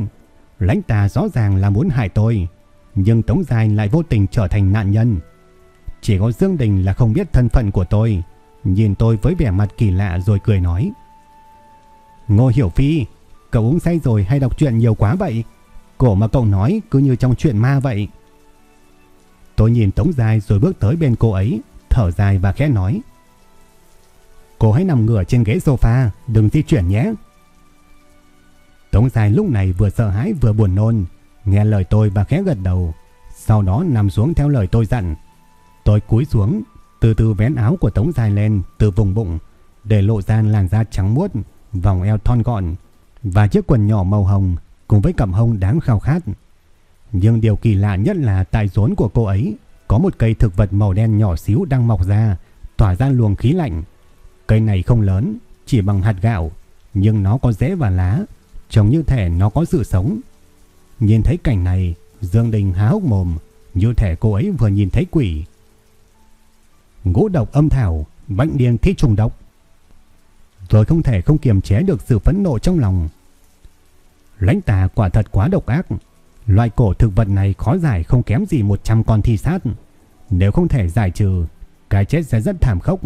lãnh tà rõ ràng là muốn hại tôi, nhưng Tống Giai lại vô tình trở thành nạn nhân. Chỉ có Dương Đình là không biết thân phận của tôi, nhìn tôi với vẻ mặt kỳ lạ rồi cười nói. Ngô Hiểu Phi, cậu uống say rồi hay đọc chuyện nhiều quá vậy? Cổ mà cậu nói cứ như trong chuyện ma vậy. Tôi nhìn Tống Giai rồi bước tới bên cô ấy, thở dài và khẽ nói. Cô hãy nằm ngửa trên ghế sofa, đừng di chuyển nhé. Tống Giai lúc này vừa sợ hãi vừa buồn nôn, nghe lời tôi và khẽ gật đầu, sau đó nằm xuống theo lời tôi dặn. Tôi cúi xuống, từ từ vén áo của Tống Giai lên từ vùng bụng, để lộ ra làn da trắng muốt, vòng eo thon gọn và chiếc quần nhỏ màu hồng cùng với cặp hông đáng khao khát. Nhưng điều kỳ lạ nhất là tại rốn của cô ấy có một cây thực vật màu đen nhỏ xíu đang mọc ra, tỏa ra luồng khí lạnh. Cây này không lớn, chỉ bằng hạt gạo, nhưng nó có rễ và lá, trông như thể nó có sự sống. Nhìn thấy cảnh này, Dương Đình há hốc mồm, như thể cô ấy vừa nhìn thấy quỷ. Ngũ độc âm thảo, bệnh điên thi trùng độc. rồi không thể không kiềm chế được sự phẫn nộ trong lòng. Lãnh tà quả thật quá độc ác. Loại cổ thực vật này khó giải không kém gì 100 con thi sát. Nếu không thể giải trừ, cái chết sẽ rất thảm khốc,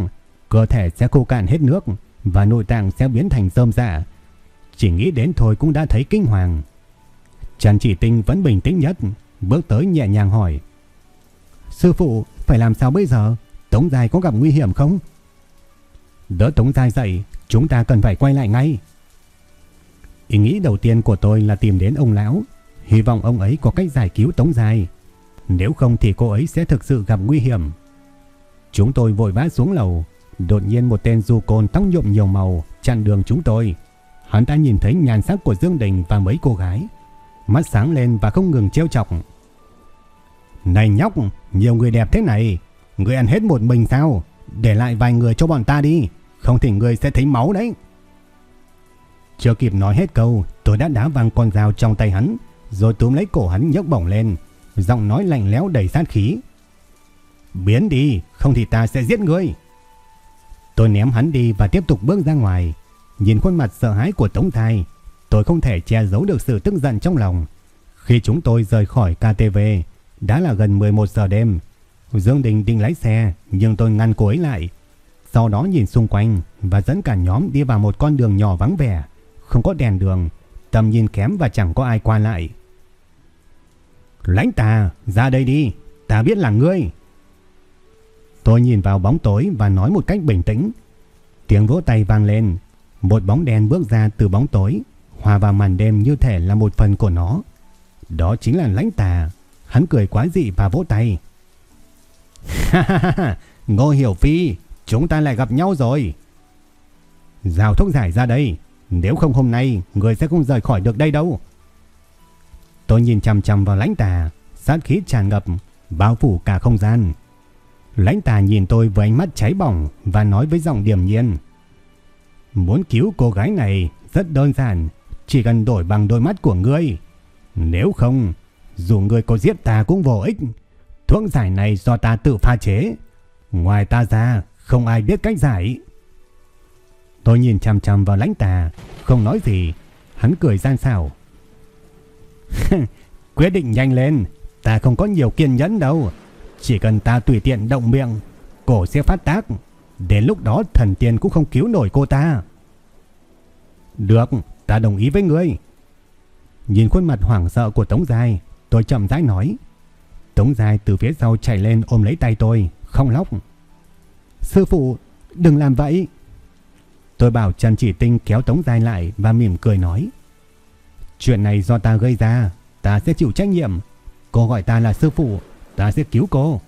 cơ thể sẽ khô cạn hết nước và nội tạng sẽ biến thành rơm rạ. Chỉ nghĩ đến thôi cũng đã thấy kinh hoàng. Trần Chỉ Tinh vẫn bình tĩnh nhất, bước tới nhẹ nhàng hỏi. Sư phụ, phải làm sao bây giờ? Tống Giai có gặp nguy hiểm không? Đỡ Tống Giai dậy, chúng ta cần phải quay lại ngay. Ý nghĩ đầu tiên của tôi là tìm đến ông lão, hy vọng ông ấy có cách giải cứu Tống Dài. Nếu không thì cô ấy sẽ thực sự gặp nguy hiểm. Chúng tôi vội vã xuống lầu, đột nhiên một tên du côn tóc nhuộm nhiều màu chặn đường chúng tôi. Hắn ta nhìn thấy nhàn sắc của Dương Đình và mấy cô gái, mắt sáng lên và không ngừng trêu chọc. Này nhóc, nhiều người đẹp thế này, người ăn hết một mình sao? Để lại vài người cho bọn ta đi, không thì người sẽ thấy máu đấy. Chưa kịp nói hết câu, tôi đã đá văng con dao trong tay hắn, rồi túm lấy cổ hắn nhấc bổng lên, giọng nói lạnh lẽo đầy sát khí. Biến đi, không thì ta sẽ giết ngươi. Tôi ném hắn đi và tiếp tục bước ra ngoài. Nhìn khuôn mặt sợ hãi của Tống Thai, tôi không thể che giấu được sự tức giận trong lòng. Khi chúng tôi rời khỏi KTV, đã là gần 11 giờ đêm. Dương Đình định lái xe, nhưng tôi ngăn cô ấy lại. Sau đó nhìn xung quanh và dẫn cả nhóm đi vào một con đường nhỏ vắng vẻ, không có đèn đường, tầm nhìn kém và chẳng có ai qua lại. Lãnh tà, ra đây đi, ta biết là ngươi. Tôi nhìn vào bóng tối và nói một cách bình tĩnh. Tiếng vỗ tay vang lên, một bóng đen bước ra từ bóng tối, hòa vào màn đêm như thể là một phần của nó. Đó chính là lãnh tà. Hắn cười quá dị và vỗ tay. Ha ha ha, Ngô Hiểu Phi, chúng ta lại gặp nhau rồi. Giao thuốc giải ra đây, nếu không hôm nay người sẽ không rời khỏi được đây đâu. Tôi nhìn chằm chằm vào lãnh tà, sát khí tràn ngập, bao phủ cả không gian. Lãnh tà nhìn tôi với ánh mắt cháy bỏng và nói với giọng điềm nhiên. Muốn cứu cô gái này rất đơn giản, chỉ cần đổi bằng đôi mắt của ngươi. Nếu không, dù ngươi có giết ta cũng vô ích. Thuốc giải này do ta tự pha chế. Ngoài ta ra, không ai biết cách giải. Tôi nhìn chằm chằm vào lãnh tà, không nói gì. Hắn cười gian xảo. Quyết định nhanh lên, ta không có nhiều kiên nhẫn đâu. Chỉ cần ta tùy tiện động miệng, cổ sẽ phát tác. Đến lúc đó thần tiên cũng không cứu nổi cô ta. Được, ta đồng ý với ngươi. Nhìn khuôn mặt hoảng sợ của Tống Giai, tôi chậm rãi nói. Tống Giai từ phía sau chạy lên ôm lấy tay tôi, không lóc. Sư phụ, đừng làm vậy. Tôi bảo Trần Chỉ Tinh kéo Tống Giai lại và mỉm cười nói. Chuyện này do ta gây ra, ta sẽ chịu trách nhiệm. Cô gọi ta là sư phụ, ta sẽ cứu cô.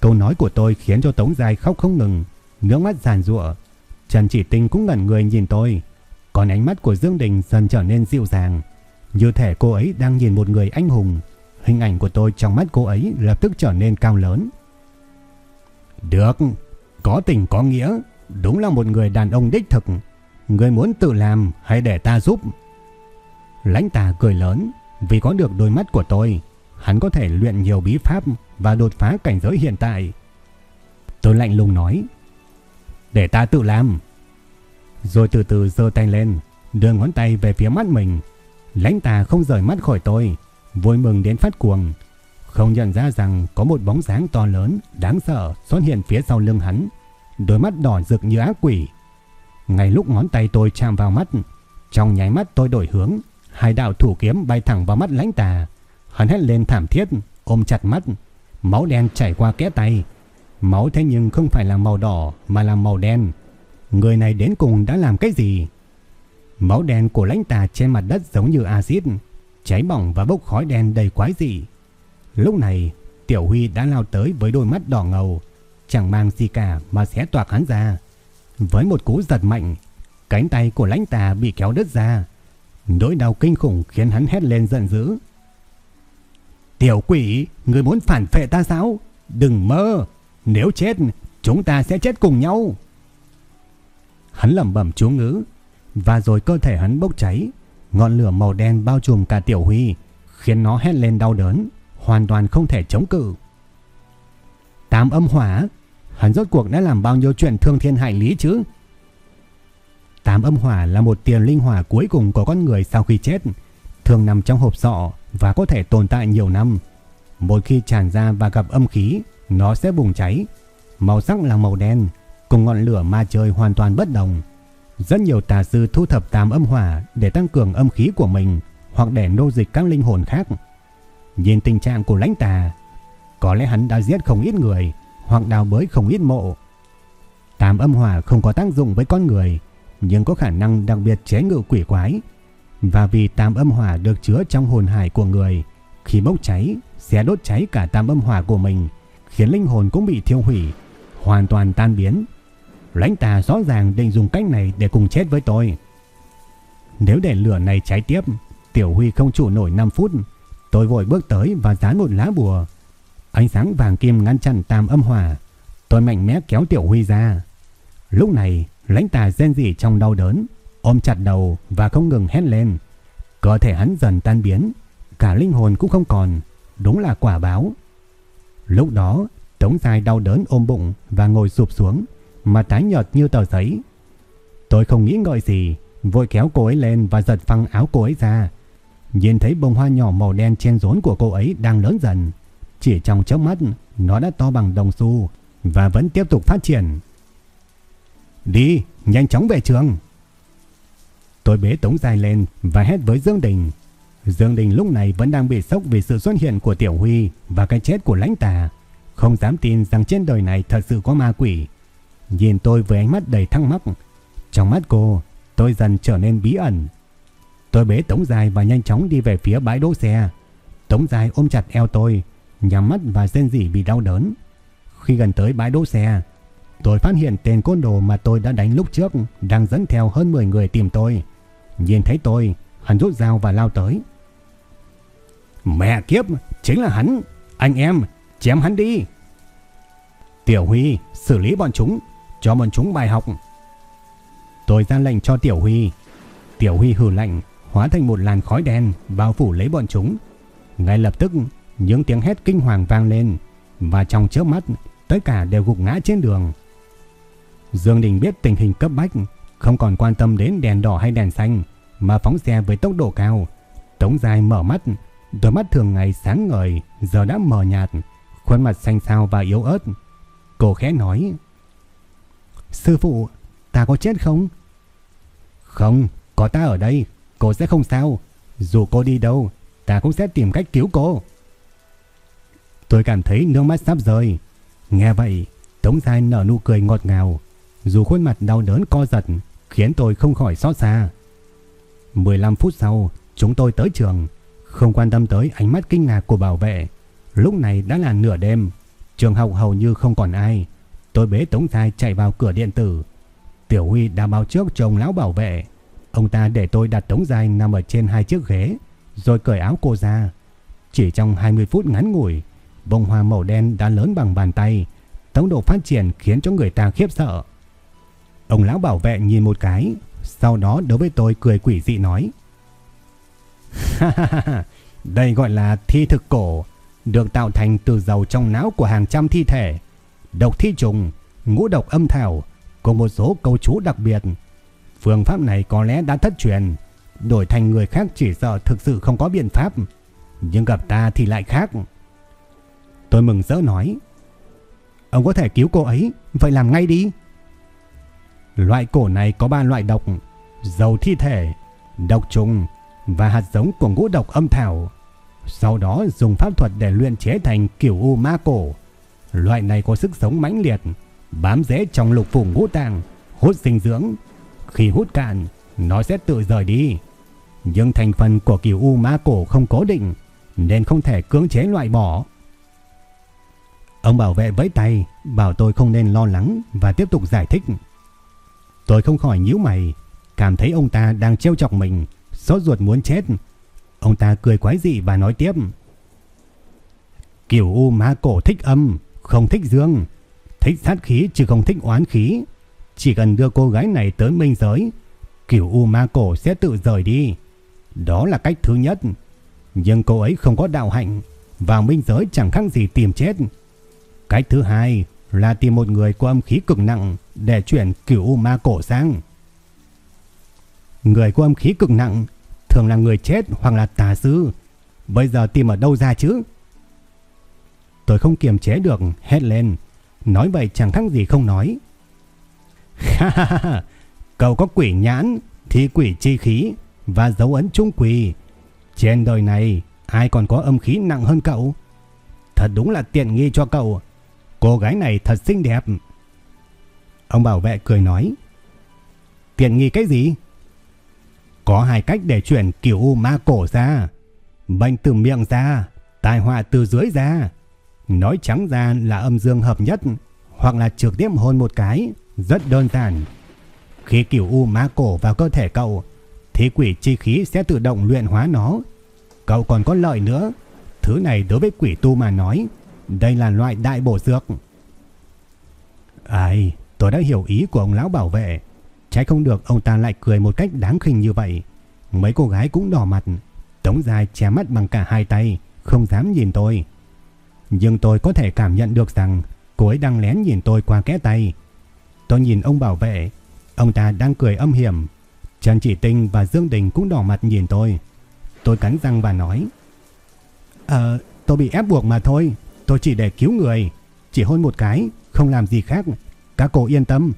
Câu nói của tôi khiến cho Tống Giai khóc không ngừng, nước mắt giàn rụa. Trần Chỉ Tinh cũng ngẩn người nhìn tôi, còn ánh mắt của Dương Đình dần trở nên dịu dàng, như thể cô ấy đang nhìn một người anh hùng. Hình ảnh của tôi trong mắt cô ấy lập tức trở nên cao lớn. Được, có tình có nghĩa, đúng là một người đàn ông đích thực. Người muốn tự làm hay để ta giúp? Lãnh tà cười lớn, vì có được đôi mắt của tôi, hắn có thể luyện nhiều bí pháp và đột phá cảnh giới hiện tại. Tôi lạnh lùng nói, để ta tự làm. Rồi từ từ giơ tay lên, đưa ngón tay về phía mắt mình. Lãnh tà không rời mắt khỏi tôi, vui mừng đến phát cuồng. Không nhận ra rằng có một bóng dáng to lớn, đáng sợ xuất hiện phía sau lưng hắn. Đôi mắt đỏ rực như ác quỷ. Ngay lúc ngón tay tôi chạm vào mắt, trong nháy mắt tôi đổi hướng, hai đạo thủ kiếm bay thẳng vào mắt lãnh tà. Hắn hét lên thảm thiết, ôm chặt mắt, máu đen chảy qua kẽ tay. Máu thế nhưng không phải là màu đỏ mà là màu đen. Người này đến cùng đã làm cái gì? Máu đen của lãnh tà trên mặt đất giống như axit, cháy bỏng và bốc khói đen đầy quái dị. Lúc này, Tiểu Huy đã lao tới với đôi mắt đỏ ngầu, chẳng mang gì cả mà xé toạc hắn ra. Với một cú giật mạnh, cánh tay của lãnh tà bị kéo đứt ra. Nỗi đau kinh khủng khiến hắn hét lên giận dữ. Tiểu quỷ, người muốn phản phệ ta sao? Đừng mơ, nếu chết, chúng ta sẽ chết cùng nhau. Hắn lẩm bẩm chú ngữ, và rồi cơ thể hắn bốc cháy, ngọn lửa màu đen bao trùm cả Tiểu Huy, khiến nó hét lên đau đớn, hoàn toàn không thể chống cự. Tám âm hỏa, hắn rốt cuộc đã làm bao nhiêu chuyện thương thiên hại lý chứ? Tám âm hỏa là một tiền linh hỏa cuối cùng của con người sau khi chết, thường nằm trong hộp sọ và có thể tồn tại nhiều năm. Một khi tràn ra và gặp âm khí, nó sẽ bùng cháy. Màu sắc là màu đen, cùng ngọn lửa ma trời hoàn toàn bất đồng. Rất nhiều tà sư thu thập tám âm hỏa để tăng cường âm khí của mình hoặc để nô dịch các linh hồn khác. Nhìn tình trạng của lãnh tà, có lẽ hắn đã giết không ít người hoặc đào bới không ít mộ. Tám âm hỏa không có tác dụng với con người, nhưng có khả năng đặc biệt chế ngự quỷ quái. Và vì tam âm hỏa được chứa trong hồn hải của người, khi bốc cháy sẽ đốt cháy cả tam âm hỏa của mình, khiến linh hồn cũng bị thiêu hủy, hoàn toàn tan biến. Lãnh tà rõ ràng định dùng cách này để cùng chết với tôi. Nếu để lửa này cháy tiếp, Tiểu Huy không trụ nổi 5 phút. Tôi vội bước tới và dán một lá bùa. Ánh sáng vàng kim ngăn chặn tam âm hỏa. Tôi mạnh mẽ kéo Tiểu Huy ra. Lúc này, lãnh tà rên rỉ trong đau đớn, ôm chặt đầu và không ngừng hét lên. Cơ thể hắn dần tan biến, cả linh hồn cũng không còn, đúng là quả báo. Lúc đó, Tống dài đau đớn ôm bụng và ngồi sụp xuống, mà tái nhợt như tờ giấy. Tôi không nghĩ ngợi gì, vội kéo cô ấy lên và giật phăng áo cô ấy ra. Nhìn thấy bông hoa nhỏ màu đen trên rốn của cô ấy đang lớn dần. Chỉ trong chớp mắt, nó đã to bằng đồng xu và vẫn tiếp tục phát triển. Đi, nhanh chóng về trường. Tôi bế Tống dài lên và hét với Dương Đình. Dương Đình lúc này vẫn đang bị sốc vì sự xuất hiện của Tiểu Huy và cái chết của lãnh tà. Không dám tin rằng trên đời này thật sự có ma quỷ. Nhìn tôi với ánh mắt đầy thắc mắc. Trong mắt cô, tôi dần trở nên bí ẩn. Tôi bế Tống Dài và nhanh chóng đi về phía bãi đỗ xe. Tống Dài ôm chặt eo tôi, nhắm mắt và rên rỉ bị đau đớn. Khi gần tới bãi đỗ xe, tôi phát hiện tên côn đồ mà tôi đã đánh lúc trước đang dẫn theo hơn 10 người tìm tôi. Nhìn thấy tôi, hắn rút dao và lao tới. Mẹ kiếp, chính là hắn. Anh em, chém hắn đi. Tiểu Huy, xử lý bọn chúng, cho bọn chúng bài học. Tôi ra lệnh cho Tiểu Huy. Tiểu Huy hừ lạnh, hóa thành một làn khói đen bao phủ lấy bọn chúng. Ngay lập tức, những tiếng hét kinh hoàng vang lên và trong chớp mắt, tất cả đều gục ngã trên đường. Dương Đình biết tình hình cấp bách, không còn quan tâm đến đèn đỏ hay đèn xanh mà phóng xe với tốc độ cao. Tống Giai mở mắt, đôi mắt thường ngày sáng ngời giờ đã mờ nhạt, khuôn mặt xanh xao và yếu ớt. Cô khẽ nói: "Sư phụ, ta có chết không?" "Không, có ta ở đây, cô sẽ không sao. Dù cô đi đâu, ta cũng sẽ tìm cách cứu cô." Tôi cảm thấy nước mắt sắp rơi. Nghe vậy, Tống Giai nở nụ cười ngọt ngào, dù khuôn mặt đau đớn co giật, khiến tôi không khỏi xót xa. 15 phút sau, chúng tôi tới trường, không quan tâm tới ánh mắt kinh ngạc của bảo vệ. Lúc này đã là nửa đêm, trường học hầu như không còn ai. Tôi bế Tống Thai chạy vào cửa điện tử. Tiểu Huy đã báo trước cho ông lão bảo vệ. Ông ta để tôi đặt Tống Giai nằm ở trên hai chiếc ghế, rồi cởi áo cô ra. Chỉ trong 20 phút ngắn ngủi, bông hoa màu đen đã lớn bằng bàn tay. Tốc độ phát triển khiến cho người ta khiếp sợ. Ông lão bảo vệ nhìn một cái, sau đó đối với tôi cười quỷ dị nói. Đây gọi là thi thực cổ, được tạo thành từ dầu trong não của hàng trăm thi thể, độc thi trùng, ngũ độc âm thảo, cùng một số câu chú đặc biệt. Phương pháp này có lẽ đã thất truyền, đổi thành người khác chỉ sợ thực sự không có biện pháp, nhưng gặp ta thì lại khác. Tôi mừng rỡ nói, ông có thể cứu cô ấy, vậy làm ngay đi. Loại cổ này có ba loại độc, dầu thi thể, độc trùng và hạt giống của ngũ độc âm thảo. Sau đó dùng pháp thuật để luyện chế thành kiểu u ma cổ. Loại này có sức sống mãnh liệt, bám rễ trong lục phủ ngũ tàng, hút dinh dưỡng. Khi hút cạn, nó sẽ tự rời đi. Nhưng thành phần của kiểu u ma cổ không cố định, nên không thể cưỡng chế loại bỏ. Ông bảo vệ vẫy tay, bảo tôi không nên lo lắng và tiếp tục giải thích. Tôi không khỏi nhíu mày, cảm thấy ông ta đang trêu chọc mình, sốt ruột muốn chết. Ông ta cười quái dị và nói tiếp. Kiểu u ma cổ thích âm, không thích dương. Thích sát khí chứ không thích oán khí. Chỉ cần đưa cô gái này tới minh giới, kiểu u ma cổ sẽ tự rời đi. Đó là cách thứ nhất. Nhưng cô ấy không có đạo hạnh, vào minh giới chẳng khác gì tìm chết. Cách thứ hai là tìm một người có âm khí cực nặng để chuyển cửu ma cổ sang. Người có âm khí cực nặng thường là người chết hoặc là tà sư. Bây giờ tìm ở đâu ra chứ? Tôi không kiềm chế được, hét lên. Nói vậy chẳng khác gì không nói. Ha ha ha, cậu có quỷ nhãn, thi quỷ chi khí và dấu ấn trung quỷ. Trên đời này, ai còn có âm khí nặng hơn cậu? Thật đúng là tiện nghi cho cậu. Cô gái này thật xinh đẹp. Ông bảo vệ cười nói. Tiện nghi cái gì? Có hai cách để chuyển kiểu u ma cổ ra. Bệnh từ miệng ra, tai họa từ dưới ra. Nói trắng ra là âm dương hợp nhất, hoặc là trực tiếp hôn một cái, rất đơn giản. Khi kiểu u ma cổ vào cơ thể cậu, thì quỷ chi khí sẽ tự động luyện hóa nó. Cậu còn có lợi nữa. Thứ này đối với quỷ tu mà nói, đây là loại đại bổ dược. Ai, tôi đã hiểu ý của ông lão bảo vệ. Trái không được ông ta lại cười một cách đáng khinh như vậy. Mấy cô gái cũng đỏ mặt. Tống dài che mắt bằng cả hai tay, không dám nhìn tôi. Nhưng tôi có thể cảm nhận được rằng cô ấy đang lén nhìn tôi qua kẽ tay. Tôi nhìn ông bảo vệ, ông ta đang cười âm hiểm. Trần Chỉ Tinh và Dương Đình cũng đỏ mặt nhìn tôi. Tôi cắn răng và nói. Ờ, tôi bị ép buộc mà thôi. Tôi chỉ để cứu người. Chỉ hôn một cái, không làm gì khác. Các cô yên tâm.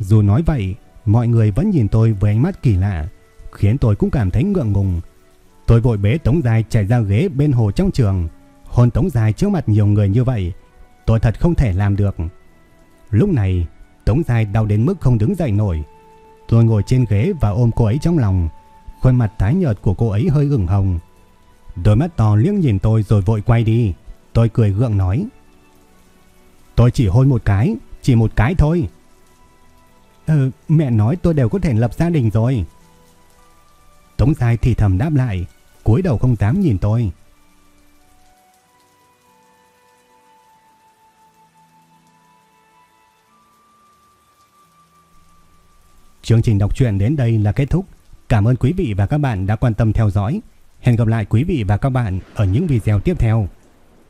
Dù nói vậy, mọi người vẫn nhìn tôi với ánh mắt kỳ lạ, khiến tôi cũng cảm thấy ngượng ngùng. Tôi vội bế Tống Dài chạy ra ghế bên hồ trong trường. Hôn Tống Dài trước mặt nhiều người như vậy, tôi thật không thể làm được. Lúc này, Tống Dài đau đến mức không đứng dậy nổi. Tôi ngồi trên ghế và ôm cô ấy trong lòng. Khuôn mặt tái nhợt của cô ấy hơi ửng hồng. Đôi mắt to liếc nhìn tôi rồi vội quay đi. Tôi cười gượng nói. Tôi chỉ hôn một cái, chỉ một cái thôi. Ừ, mẹ nói tôi đều có thể lập gia đình rồi. Tống Giai thì thầm đáp lại, cúi đầu không dám nhìn tôi. Chương trình đọc truyện đến đây là kết thúc. Cảm ơn quý vị và các bạn đã quan tâm theo dõi. Hẹn gặp lại quý vị và các bạn ở những video tiếp theo.